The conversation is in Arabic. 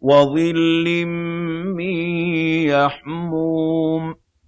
وَظِلٍّ مِّن يَحْمُومٍ